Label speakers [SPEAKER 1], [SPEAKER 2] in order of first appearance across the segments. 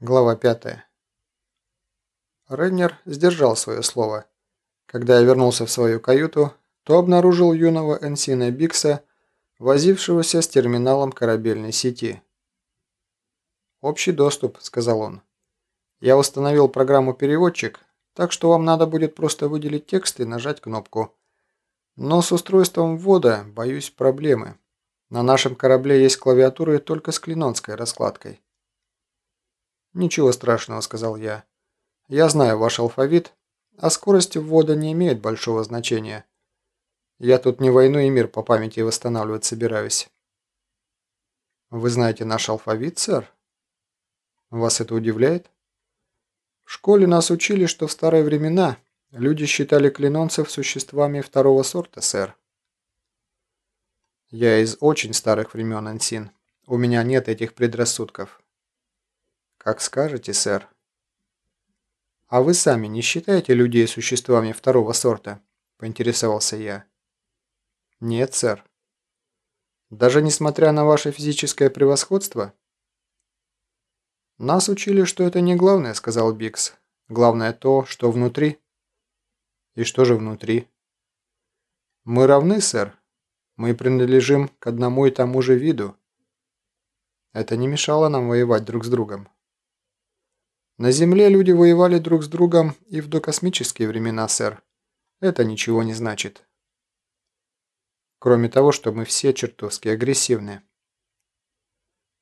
[SPEAKER 1] Глава 5. Реннер сдержал свое слово. Когда я вернулся в свою каюту, то обнаружил юного Энсина Бикса, возившегося с терминалом корабельной сети. «Общий доступ», — сказал он. «Я установил программу-переводчик, так что вам надо будет просто выделить текст и нажать кнопку. Но с устройством ввода, боюсь, проблемы. На нашем корабле есть клавиатуры только с клинонской раскладкой». «Ничего страшного», — сказал я. «Я знаю ваш алфавит, а скорость ввода не имеет большого значения. Я тут не войну и мир по памяти восстанавливать собираюсь». «Вы знаете наш алфавит, сэр?» «Вас это удивляет?» «В школе нас учили, что в старые времена люди считали клинонцев существами второго сорта, сэр». «Я из очень старых времен, Ансин. У меня нет этих предрассудков». «Как скажете, сэр». «А вы сами не считаете людей существами второго сорта?» – поинтересовался я. «Нет, сэр». «Даже несмотря на ваше физическое превосходство?» «Нас учили, что это не главное», – сказал Бикс. «Главное то, что внутри». «И что же внутри?» «Мы равны, сэр. Мы принадлежим к одному и тому же виду». Это не мешало нам воевать друг с другом. На Земле люди воевали друг с другом и в докосмические времена, сэр. Это ничего не значит. Кроме того, что мы все чертовски агрессивны.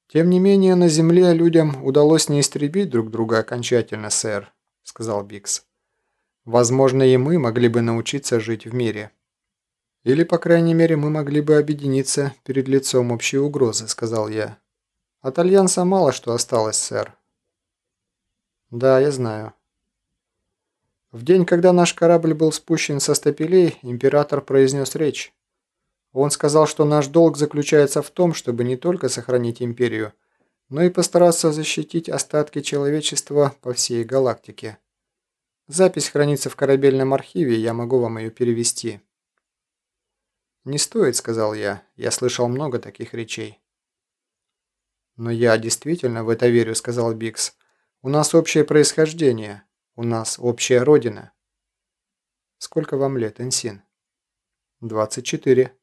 [SPEAKER 1] Тем не менее, на Земле людям удалось не истребить друг друга окончательно, сэр, сказал Бикс. Возможно, и мы могли бы научиться жить в мире. Или, по крайней мере, мы могли бы объединиться перед лицом общей угрозы, сказал я. От Альянса мало что осталось, сэр. «Да, я знаю». В день, когда наш корабль был спущен со стапелей, император произнес речь. Он сказал, что наш долг заключается в том, чтобы не только сохранить империю, но и постараться защитить остатки человечества по всей галактике. Запись хранится в корабельном архиве, я могу вам ее перевести. «Не стоит», — сказал я. «Я слышал много таких речей». «Но я действительно в это верю», — сказал Бикс. У нас общее происхождение. У нас общая родина. Сколько вам лет, Энсин? 24.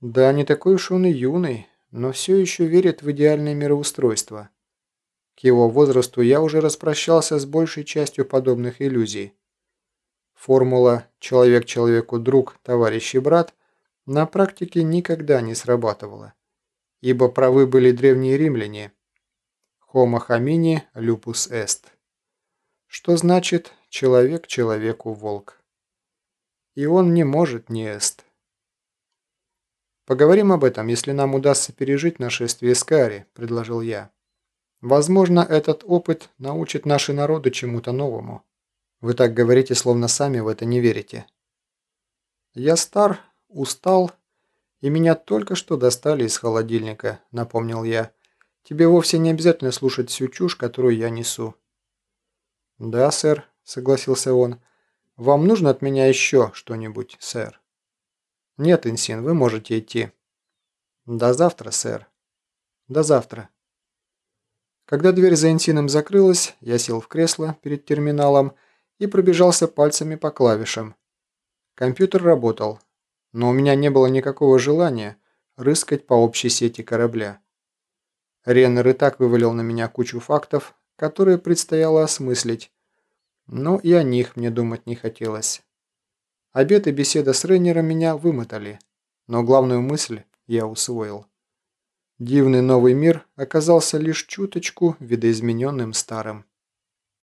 [SPEAKER 1] Да, не такой уж он и юный, но все еще верит в идеальное мироустройство. К его возрасту я уже распрощался с большей частью подобных иллюзий. Формула «человек человеку друг, товарищ и брат» на практике никогда не срабатывала, ибо правы были древние римляне – Homo homini lupus est. Что значит «человек человеку волк». И он не может не эст. «Поговорим об этом, если нам удастся пережить нашествие Скари», – предложил я. «Возможно, этот опыт научит наши народы чему-то новому. Вы так говорите, словно сами в это не верите». «Я стар, устал, и меня только что достали из холодильника», – напомнил я. Тебе вовсе не обязательно слушать всю чушь, которую я несу». «Да, сэр», — согласился он. «Вам нужно от меня еще что-нибудь, сэр?» «Нет, Инсин, вы можете идти». «До завтра, сэр». «До завтра». Когда дверь за Инсином закрылась, я сел в кресло перед терминалом и пробежался пальцами по клавишам. Компьютер работал, но у меня не было никакого желания рыскать по общей сети корабля. Реннер и так вывалил на меня кучу фактов, которые предстояло осмыслить, но и о них мне думать не хотелось. Обед и беседа с Реннером меня вымотали, но главную мысль я усвоил. Дивный новый мир оказался лишь чуточку видоизмененным старым.